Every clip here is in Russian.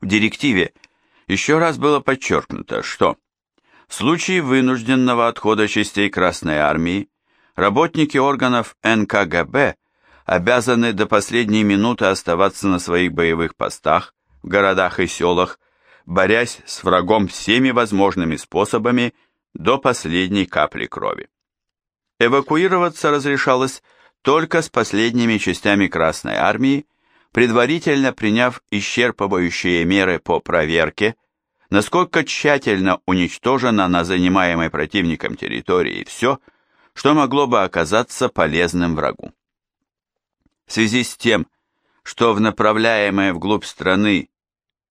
В директиве еще раз было подчеркнуто, что в случае вынужденного отхода частей Красной Армии работники органов НКГБ обязаны до последней минуты оставаться на своих боевых постах в городах и селах, борясь с врагом всеми возможными способами до последней капли крови. Эвакуироваться разрешалось только с последними частями Красной Армии, предварительно приняв исчерпывающие меры по проверке, насколько тщательно уничтожено на занимаемой противником территории все, что могло бы оказаться полезным врагу. В связи с тем, что в направляемые вглубь страны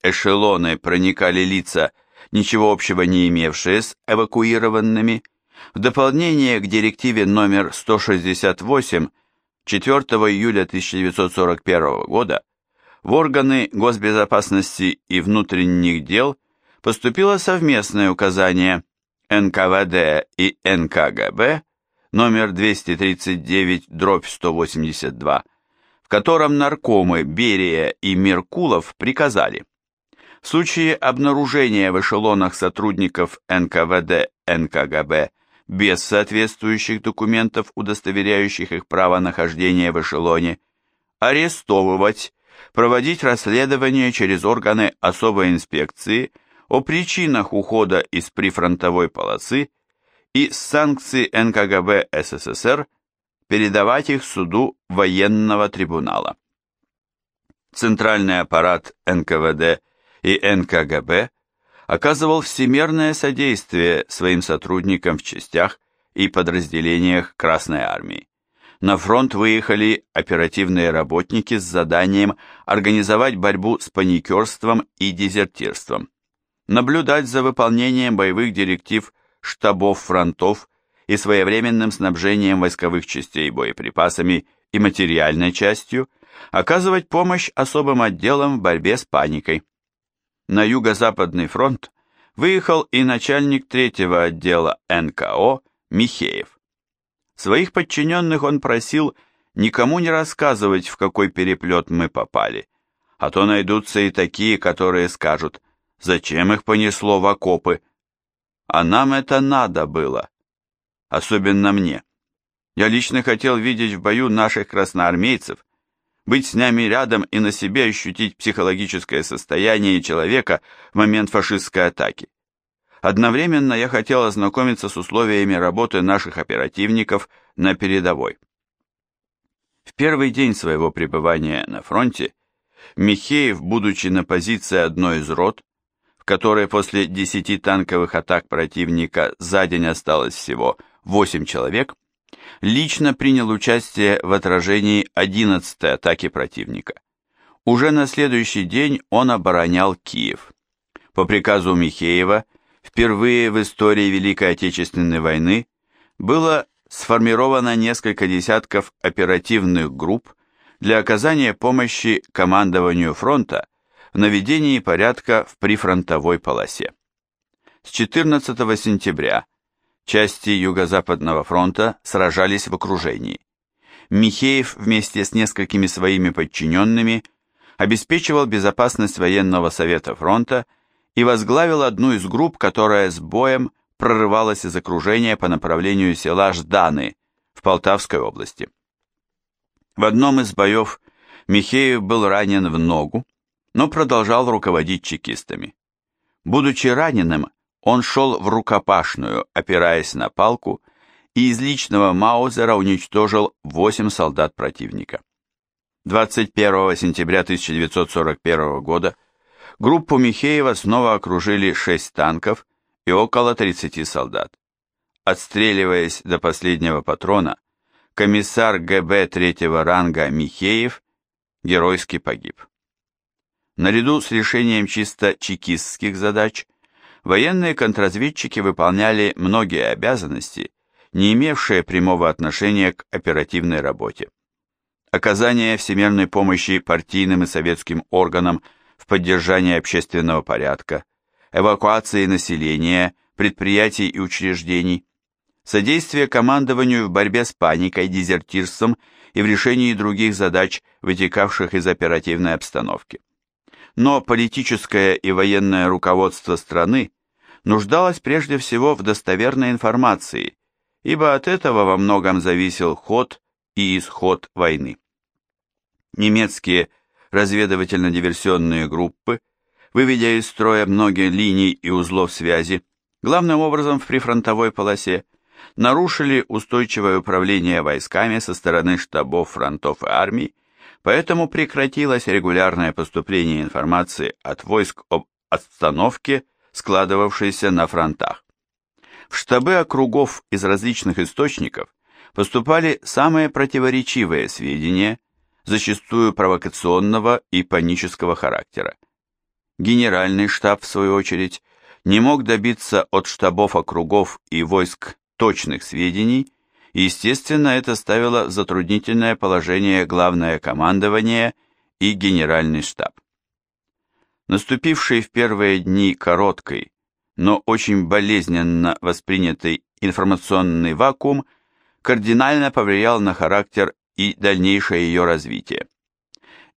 эшелоны проникали лица, ничего общего не имевшие с эвакуированными, в дополнение к директиве номер 168 4 июля 1941 года в органы госбезопасности и внутренних дел поступило совместное указание НКВД и НКГБ номер 239 дробь 182, в котором наркомы Берия и Меркулов приказали в случае обнаружения в эшелонах сотрудников НКВД НКГБ без соответствующих документов, удостоверяющих их право нахождения в эшелоне, арестовывать, проводить расследование через органы особой инспекции о причинах ухода из прифронтовой полосы и с санкций НКГБ СССР передавать их суду военного трибунала. Центральный аппарат НКВД и НКГБ оказывал всемерное содействие своим сотрудникам в частях и подразделениях Красной Армии. На фронт выехали оперативные работники с заданием организовать борьбу с паникерством и дезертирством, наблюдать за выполнением боевых директив штабов фронтов и своевременным снабжением войсковых частей боеприпасами и материальной частью, оказывать помощь особым отделам в борьбе с паникой на Юго-Западный фронт выехал и начальник третьего отдела НКО Михеев. Своих подчиненных он просил никому не рассказывать, в какой переплет мы попали, а то найдутся и такие, которые скажут, зачем их понесло в окопы. А нам это надо было, особенно мне. Я лично хотел видеть в бою наших красноармейцев, быть с нами рядом и на себе ощутить психологическое состояние человека в момент фашистской атаки. Одновременно я хотел ознакомиться с условиями работы наших оперативников на передовой. В первый день своего пребывания на фронте Михеев, будучи на позиции одной из рот, в которой после 10 танковых атак противника за день осталось всего 8 человек, лично принял участие в отражении 11-й атаки противника. Уже на следующий день он оборонял Киев. По приказу Михеева, впервые в истории Великой Отечественной войны было сформировано несколько десятков оперативных групп для оказания помощи командованию фронта в наведении порядка в прифронтовой полосе. С 14 сентября Части Юго-Западного фронта сражались в окружении. Михеев вместе с несколькими своими подчиненными обеспечивал безопасность военного совета фронта и возглавил одну из групп, которая с боем прорывалась из окружения по направлению села Жданы в Полтавской области. В одном из боев Михеев был ранен в ногу, но продолжал руководить чекистами. Будучи раненым, он шел в рукопашную, опираясь на палку, и из личного Маузера уничтожил 8 солдат противника. 21 сентября 1941 года группу Михеева снова окружили 6 танков и около 30 солдат. Отстреливаясь до последнего патрона, комиссар ГБ третьего ранга Михеев геройски погиб. Наряду с решением чисто чекистских задач – военные контрразведчики выполняли многие обязанности, не имевшие прямого отношения к оперативной работе. Оказание всемирной помощи партийным и советским органам в поддержании общественного порядка, эвакуации населения, предприятий и учреждений, содействие командованию в борьбе с паникой, дезертирством и в решении других задач, вытекавших из оперативной обстановки. но политическое и военное руководство страны нуждалось прежде всего в достоверной информации, ибо от этого во многом зависел ход и исход войны. Немецкие разведывательно-диверсионные группы, выведя из строя многие линии и узлов связи, главным образом в прифронтовой полосе, нарушили устойчивое управление войсками со стороны штабов фронтов и армий, поэтому прекратилось регулярное поступление информации от войск об обстановке, складывавшейся на фронтах. В штабы округов из различных источников поступали самые противоречивые сведения, зачастую провокационного и панического характера. Генеральный штаб, в свою очередь, не мог добиться от штабов округов и войск точных сведений, и, естественно, это ставило затруднительное положение главное командование и генеральный штаб. Наступивший в первые дни короткой, но очень болезненно воспринятый информационный вакуум кардинально повлиял на характер и дальнейшее ее развитие.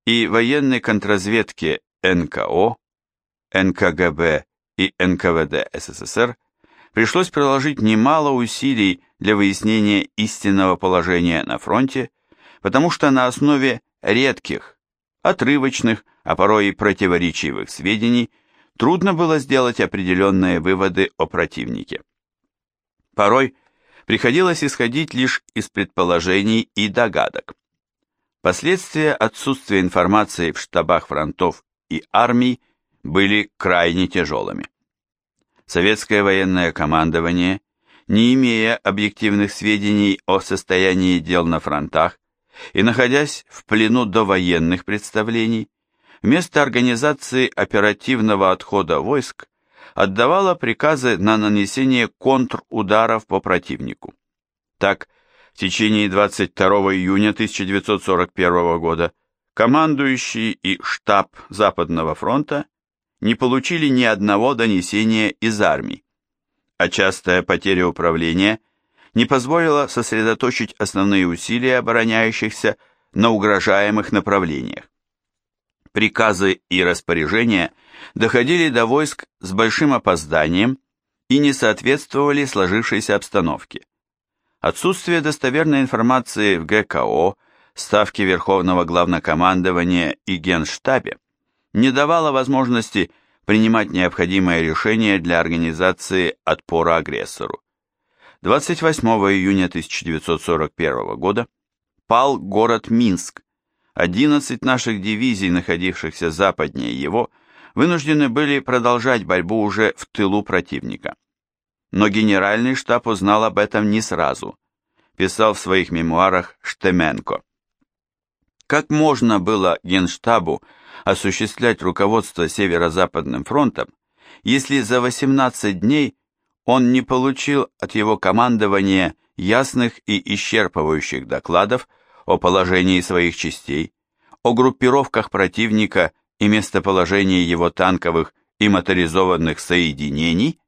И военной контрразведке НКО, НКГБ и НКВД СССР пришлось приложить немало усилий для выяснения истинного положения на фронте, потому что на основе редких, отрывочных, а порой и противоречивых сведений трудно было сделать определенные выводы о противнике. Порой приходилось исходить лишь из предположений и догадок. Последствия отсутствия информации в штабах фронтов и армий были крайне тяжелыми. Советское военное командование, не имея объективных сведений о состоянии дел на фронтах и находясь в плену до военных представлений, вместо организации оперативного отхода войск отдавало приказы на нанесение контрударов по противнику. Так, в течение 22 июня 1941 года командующий и штаб Западного фронта не получили ни одного донесения из армии, а частая потеря управления не позволила сосредоточить основные усилия обороняющихся на угрожаемых направлениях. Приказы и распоряжения доходили до войск с большим опозданием и не соответствовали сложившейся обстановке. Отсутствие достоверной информации в ГКО, Ставке Верховного Главнокомандования и Генштабе не давало возможности принимать необходимые решения для организации отпора агрессору. 28 июня 1941 года пал город Минск. 11 наших дивизий, находившихся западнее его, вынуждены были продолжать борьбу уже в тылу противника. Но генеральный штаб узнал об этом не сразу, писал в своих мемуарах Штеменко. Как можно было генштабу осуществлять руководство Северо-Западным фронтом, если за 18 дней он не получил от его командования ясных и исчерпывающих докладов о положении своих частей, о группировках противника и местоположении его танковых и моторизованных соединений,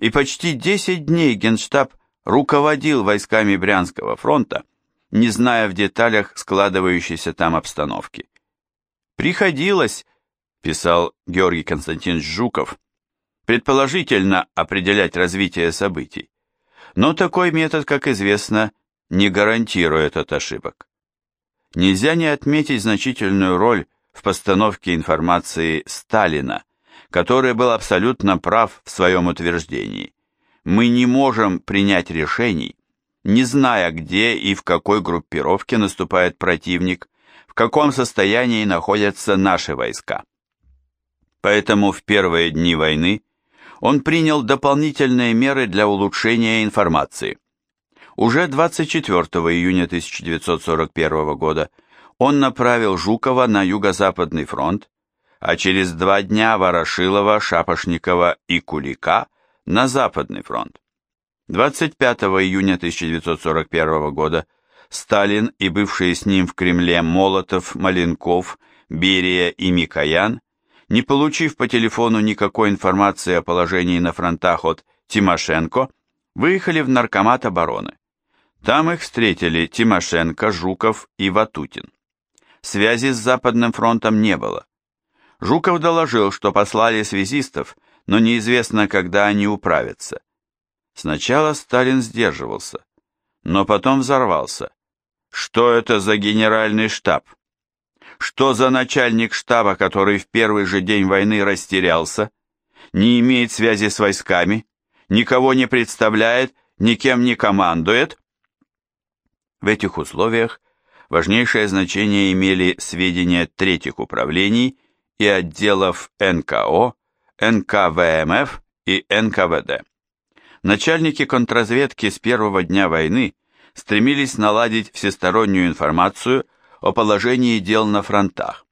и почти 10 дней Генштаб руководил войсками Брянского фронта, не зная в деталях складывающейся там обстановки. «Приходилось», – писал Георгий Константинович Жуков, предположительно определять развитие событий, но такой метод, как известно, не гарантирует от ошибок. Нельзя не отметить значительную роль в постановке информации Сталина, который был абсолютно прав в своем утверждении. Мы не можем принять решений, не зная, где и в какой группировке наступает противник, в каком состоянии находятся наши войска. Поэтому в первые дни войны он принял дополнительные меры для улучшения информации. Уже 24 июня 1941 года он направил Жукова на Юго-Западный фронт, а через два дня Ворошилова, Шапошникова и Кулика на Западный фронт. 25 июня 1941 года Сталин и бывшие с ним в Кремле Молотов, Маленков, Берия и Микоян, не получив по телефону никакой информации о положении на фронтах от Тимошенко, выехали в Наркомат обороны. Там их встретили Тимошенко, Жуков и Ватутин. Связи с Западным фронтом не было. Жуков доложил, что послали связистов, но неизвестно, когда они управятся. Сначала Сталин сдерживался, но потом взорвался. Что это за генеральный штаб? Что за начальник штаба, который в первый же день войны растерялся, не имеет связи с войсками, никого не представляет, никем не командует? В этих условиях важнейшее значение имели сведения третьих управлений и отделов НКО, НКВМФ и НКВД. Начальники контрразведки с первого дня войны стремились наладить всестороннюю информацию о положении дел на фронтах,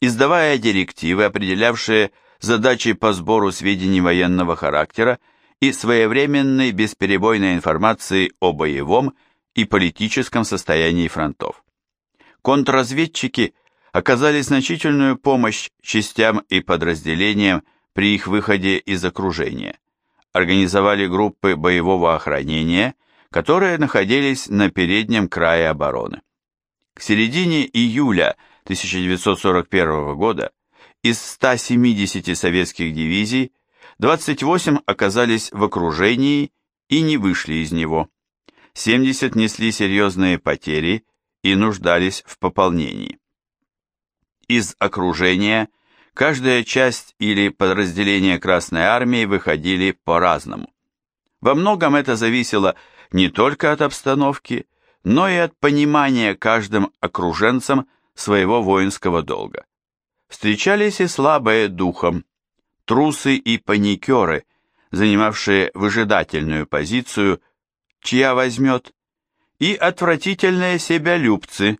издавая директивы, определявшие задачи по сбору сведений военного характера и своевременной бесперебойной информации о боевом и политическом состоянии фронтов. Контрразведчики оказали значительную помощь частям и подразделениям при их выходе из окружения. Организовали группы боевого охранения, которые находились на переднем крае обороны. К середине июля 1941 года из 170 советских дивизий 28 оказались в окружении и не вышли из него. 70 несли серьезные потери и нуждались в пополнении. Из окружения каждая часть или подразделение Красной Армии выходили по-разному. Во многом это зависело не только от обстановки, но и от понимания каждым окруженцем своего воинского долга. Встречались и слабые духом, трусы и паникеры, занимавшие выжидательную позицию, чья возьмет, и отвратительные себялюбцы,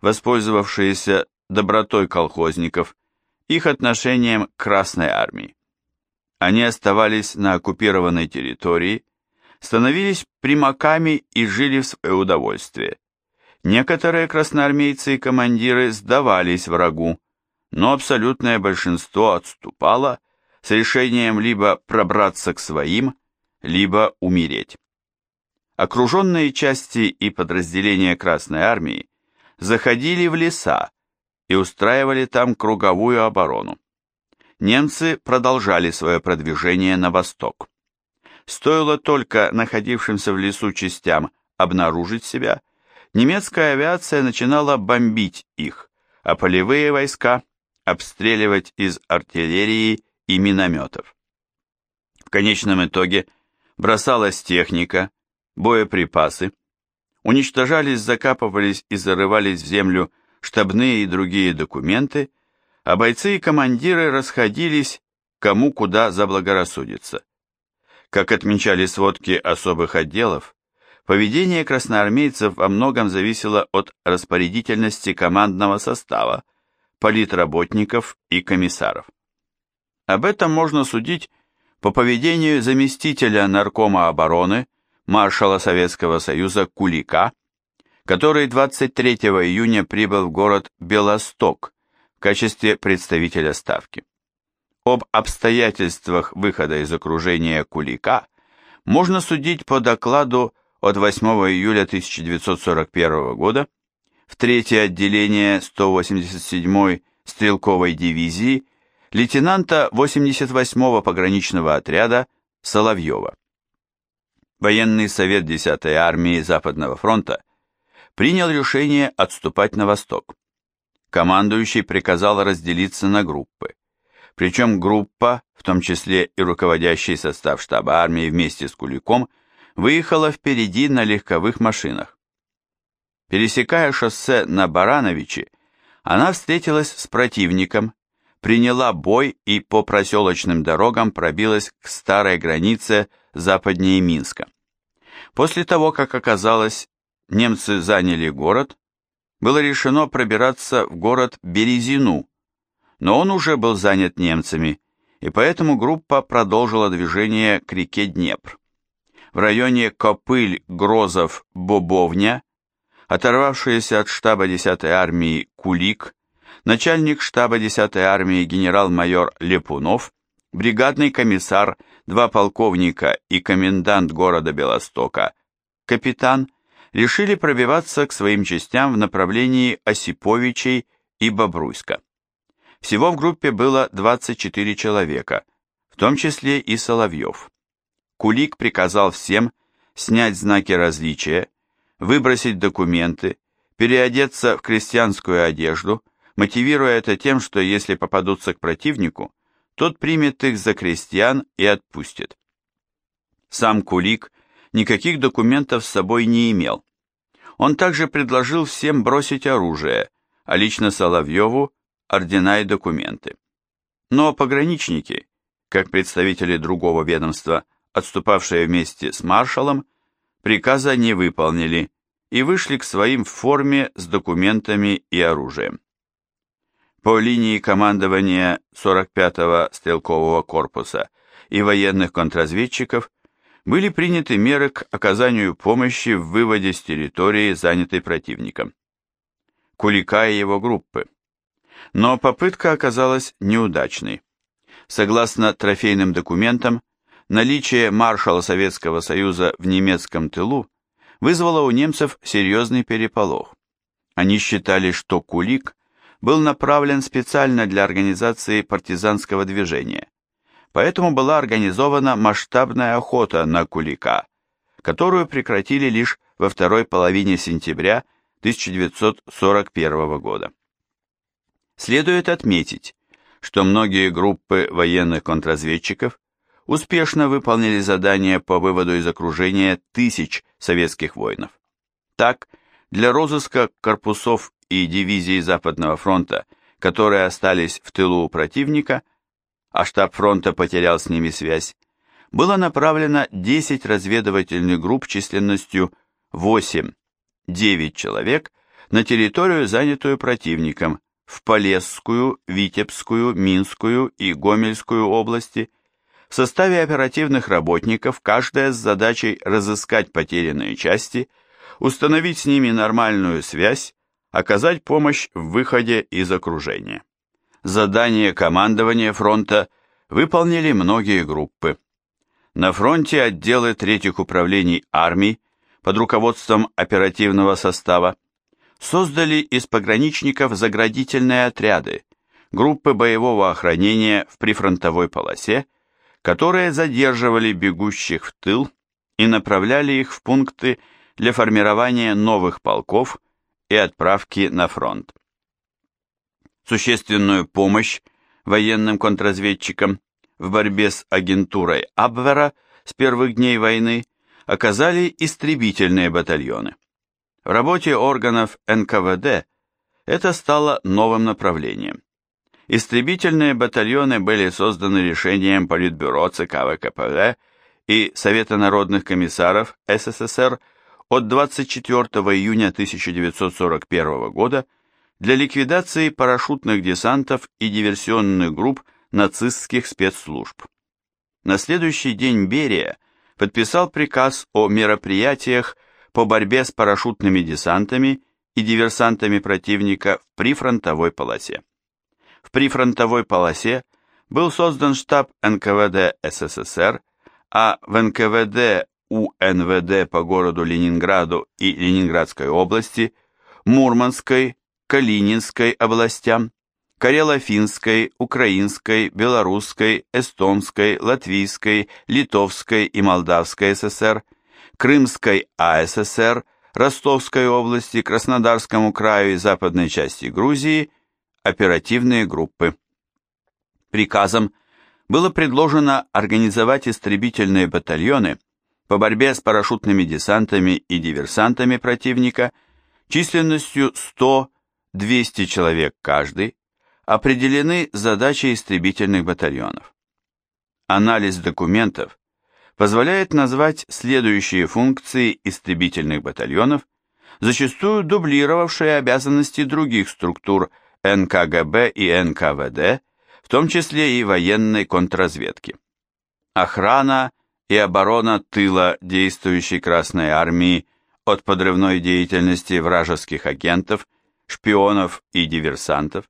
воспользовавшиеся добротой колхозников, их отношением к Красной Армии. Они оставались на оккупированной территории, становились примаками и жили в свое удовольствие. Некоторые красноармейцы и командиры сдавались врагу, но абсолютное большинство отступало с решением либо пробраться к своим, либо умереть. Окруженные части и подразделения Красной Армии заходили в леса и устраивали там круговую оборону. Немцы продолжали свое продвижение на восток. Стоило только находившимся в лесу частям обнаружить себя, немецкая авиация начинала бомбить их, а полевые войска обстреливать из артиллерии и минометов. В конечном итоге бросалась техника, боеприпасы, уничтожались, закапывались и зарывались в землю штабные и другие документы, а бойцы и командиры расходились кому куда заблагорассудится. Как отмечали сводки особых отделов, поведение красноармейцев во многом зависело от распорядительности командного состава, политработников и комиссаров. Об этом можно судить по поведению заместителя наркома обороны маршала Советского Союза Кулика, который 23 июня прибыл в город Белосток в качестве представителя Ставки. Об обстоятельствах выхода из окружения Кулика можно судить по докладу от 8 июля 1941 года в третье отделение 187-й стрелковой дивизии лейтенанта 88-го пограничного отряда Соловьева военный совет 10-й армии Западного фронта принял решение отступать на восток. Командующий приказал разделиться на группы. Причем группа, в том числе и руководящий состав штаба армии вместе с Куликом, выехала впереди на легковых машинах. Пересекая шоссе на Барановичи, она встретилась с противником, приняла бой и по проселочным дорогам пробилась к старой границе западнее Минска. После того, как оказалось, немцы заняли город, было решено пробираться в город Березину, но он уже был занят немцами, и поэтому группа продолжила движение к реке Днепр. В районе Копыль, Грозов, Бобовня, оторвавшиеся от штаба 10-й армии Кулик, начальник штаба 10-й армии генерал-майор Лепунов, бригадный комиссар два полковника и комендант города Белостока, капитан, решили пробиваться к своим частям в направлении Осиповичей и Бобруйска. Всего в группе было 24 человека, в том числе и Соловьев. Кулик приказал всем снять знаки различия, выбросить документы, переодеться в крестьянскую одежду, мотивируя это тем, что если попадутся к противнику, тот примет их за крестьян и отпустит. Сам Кулик никаких документов с собой не имел. Он также предложил всем бросить оружие, а лично Соловьеву – ордена и документы. Но пограничники, как представители другого ведомства, отступавшие вместе с маршалом, приказа не выполнили и вышли к своим в форме с документами и оружием. По линии командования 45-го стрелкового корпуса и военных контрразведчиков были приняты меры к оказанию помощи в выводе с территории, занятой противником. Кулика и его группы. Но попытка оказалась неудачной. Согласно трофейным документам, наличие маршала Советского Союза в немецком тылу вызвало у немцев серьезный переполох. Они считали, что Кулик был направлен специально для организации партизанского движения. Поэтому была организована масштабная охота на Кулика, которую прекратили лишь во второй половине сентября 1941 года. Следует отметить, что многие группы военных контрразведчиков успешно выполнили задание по выводу из окружения тысяч советских воинов. Так, для розыска корпусов и дивизий Западного фронта, которые остались в тылу у противника, а штаб фронта потерял с ними связь, было направлено 10 разведывательных групп численностью 8-9 человек на территорию, занятую противником, в Полесскую, Витебскую, Минскую и Гомельскую области – в составе оперативных работников, каждая с задачей разыскать потерянные части, установить с ними нормальную связь, оказать помощь в выходе из окружения. Задание командования фронта выполнили многие группы. На фронте отделы третьих управлений армий под руководством оперативного состава создали из пограничников заградительные отряды, группы боевого охранения в прифронтовой полосе которые задерживали бегущих в тыл и направляли их в пункты для формирования новых полков и отправки на фронт. Существенную помощь военным контрразведчикам в борьбе с агентурой Абвера с первых дней войны оказали истребительные батальоны. В работе органов НКВД это стало новым направлением. Истребительные батальоны были созданы решением Политбюро ЦК ВКПБ и Совета народных комиссаров СССР от 24 июня 1941 года для ликвидации парашютных десантов и диверсионных групп нацистских спецслужб. На следующий день Берия подписал приказ о мероприятиях по борьбе с парашютными десантами и диверсантами противника в прифронтовой полосе в прифронтовой полосе был создан штаб НКВД СССР, а в НКВД УНВД по городу Ленинграду и Ленинградской области, Мурманской, Калининской областям, Карело-Финской, Украинской, Белорусской, Эстонской, Латвийской, Литовской и Молдавской ССР, Крымской АССР, Ростовской области, Краснодарскому краю и западной части Грузии – оперативные группы. Приказом было предложено организовать истребительные батальоны по борьбе с парашютными десантами и диверсантами противника численностью 100-200 человек каждый, определены задачи истребительных батальонов. Анализ документов позволяет назвать следующие функции истребительных батальонов, зачастую дублировавшие обязанности других структур – НКГБ и НКВД, в том числе и военной контрразведки. Охрана и оборона тыла действующей Красной Армии от подрывной деятельности вражеских агентов, шпионов и диверсантов,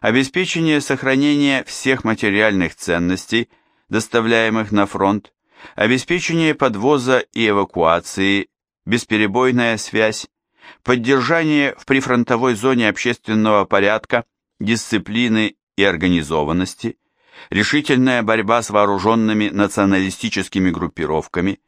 обеспечение сохранения всех материальных ценностей, доставляемых на фронт, обеспечение подвоза и эвакуации, бесперебойная связь, поддержание в прифронтовой зоне общественного порядка, дисциплины и организованности, решительная борьба с вооруженными националистическими группировками,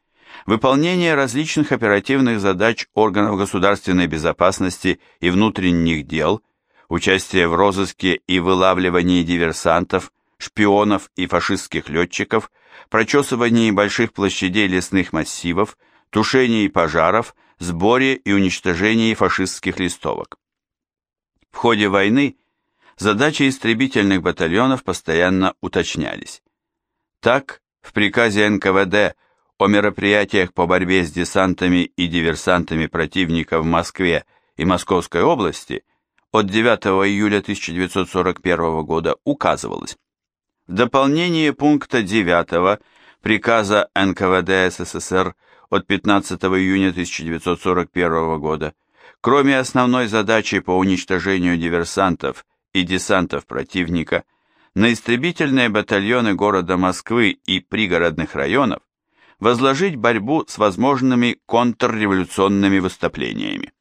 выполнение различных оперативных задач органов государственной безопасности и внутренних дел, участие в розыске и вылавливании диверсантов, шпионов и фашистских летчиков, прочесывании больших площадей лесных массивов, тушении пожаров, сборе и уничтожении фашистских листовок. В ходе войны задачи истребительных батальонов постоянно уточнялись. Так, в приказе НКВД о мероприятиях по борьбе с десантами и диверсантами противника в Москве и Московской области от 9 июля 1941 года указывалось. В дополнение пункта 9 приказа НКВД СССР от 15 июня 1941 года, кроме основной задачи по уничтожению диверсантов и десантов противника, на истребительные батальоны города Москвы и пригородных районов возложить борьбу с возможными контрреволюционными выступлениями.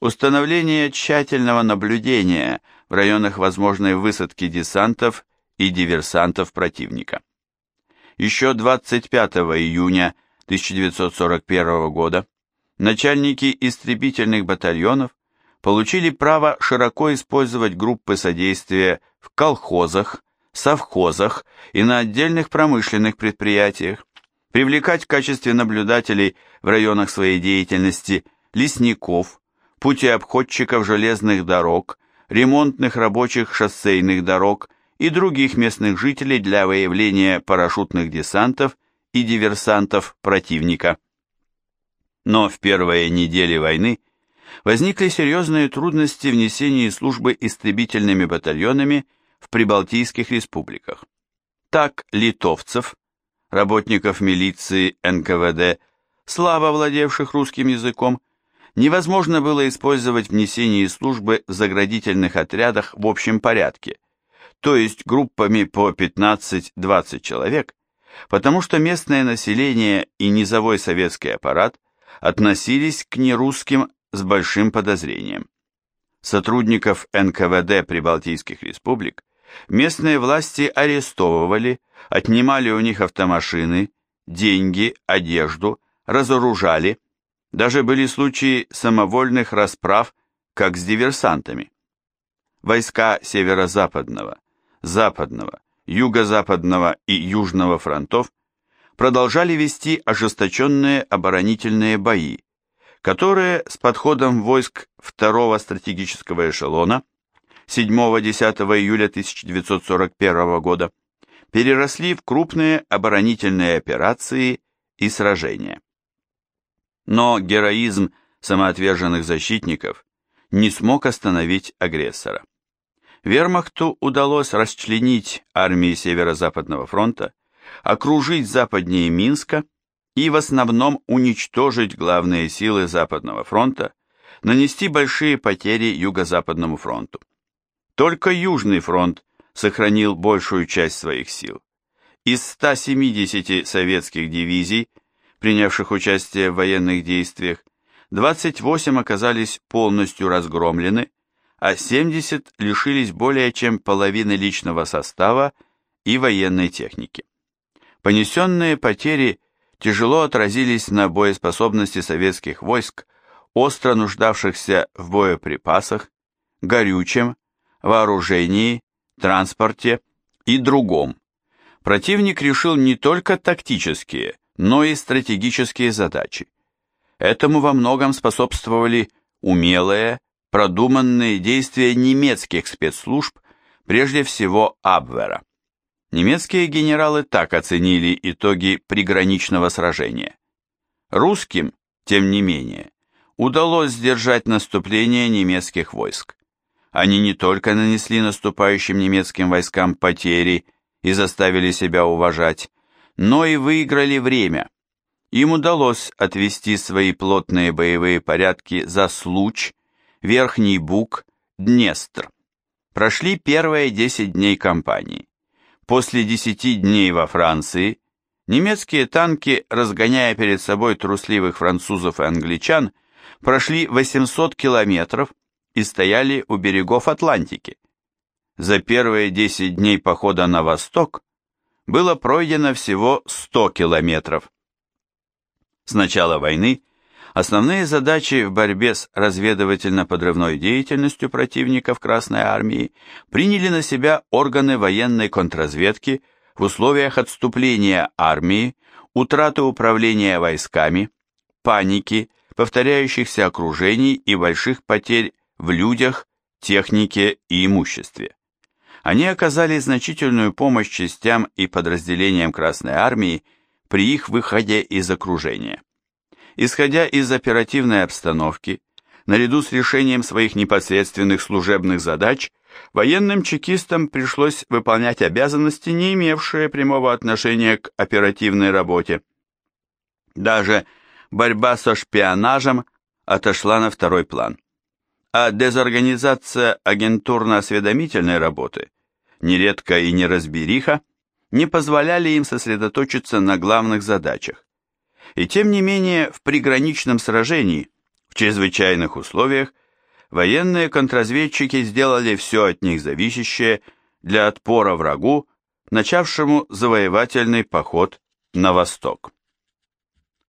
Установление тщательного наблюдения в районах возможной высадки десантов и диверсантов противника. Еще 25 июня 1941 года начальники истребительных батальонов получили право широко использовать группы содействия в колхозах, совхозах и на отдельных промышленных предприятиях, привлекать в качестве наблюдателей в районах своей деятельности лесников, путеобходчиков железных дорог, ремонтных рабочих шоссейных дорог и других местных жителей для выявления парашютных десантов и диверсантов противника. Но в первые недели войны возникли серьезные трудности внесения службы истребительными батальонами в прибалтийских республиках. Так литовцев, работников милиции НКВД, слабо владевших русским языком, невозможно было использовать внесение службы в заградительных отрядах в общем порядке, то есть группами по 15-20 человек, потому что местное население и низовой советский аппарат относились к нерусским с большим подозрением. Сотрудников НКВД Прибалтийских республик местные власти арестовывали, отнимали у них автомашины, деньги, одежду, разоружали, даже были случаи самовольных расправ, как с диверсантами. Войска северо-западного, западного, юго-западного и южного фронтов продолжали вести ожесточенные оборонительные бои, которые с подходом войск второго стратегического эшелона 7-10 июля 1941 года переросли в крупные оборонительные операции и сражения. Но героизм самоотверженных защитников не смог остановить агрессора. Вермахту удалось расчленить армии Северо-Западного фронта, окружить западнее Минска и в основном уничтожить главные силы Западного фронта, нанести большие потери Юго-Западному фронту. Только Южный фронт сохранил большую часть своих сил. Из 170 советских дивизий, принявших участие в военных действиях, 28 оказались полностью разгромлены, а 70 лишились более чем половины личного состава и военной техники. Понесенные потери тяжело отразились на боеспособности советских войск, остро нуждавшихся в боеприпасах, горючем, вооружении, транспорте и другом. Противник решил не только тактические, но и стратегические задачи. Этому во многом способствовали умелые, продуманные действия немецких спецслужб, прежде всего Абвера. Немецкие генералы так оценили итоги приграничного сражения. Русским, тем не менее, удалось сдержать наступление немецких войск. Они не только нанесли наступающим немецким войскам потери и заставили себя уважать, но и выиграли время. Им удалось отвести свои плотные боевые порядки за Случ, Верхний Буг, Днестр. Прошли первые 10 дней кампании. После 10 дней во Франции немецкие танки, разгоняя перед собой трусливых французов и англичан, прошли 800 километров и стояли у берегов Атлантики. за первые 10 дней похода на восток было пройдено всего 100 километров. С начала войны основные задачи в борьбе с разведывательно-подрывной деятельностью противников Красной Армии приняли на себя органы военной контрразведки в условиях отступления армии, утраты управления войсками, паники, повторяющихся окружений и больших потерь в людях, технике и имуществе. Они оказали значительную помощь частям и подразделениям Красной Армии при их выходе из окружения. Исходя из оперативной обстановки, наряду с решением своих непосредственных служебных задач, военным чекистам пришлось выполнять обязанности, не имевшие прямого отношения к оперативной работе. Даже борьба со шпионажем отошла на второй план. А дезорганизация агентурно-осведомительной работы нередко и неразбериха, не позволяли им сосредоточиться на главных задачах. И тем не менее, в приграничном сражении, в чрезвычайных условиях, военные контрразведчики сделали все от них зависящее для отпора врагу, начавшему завоевательный поход на восток.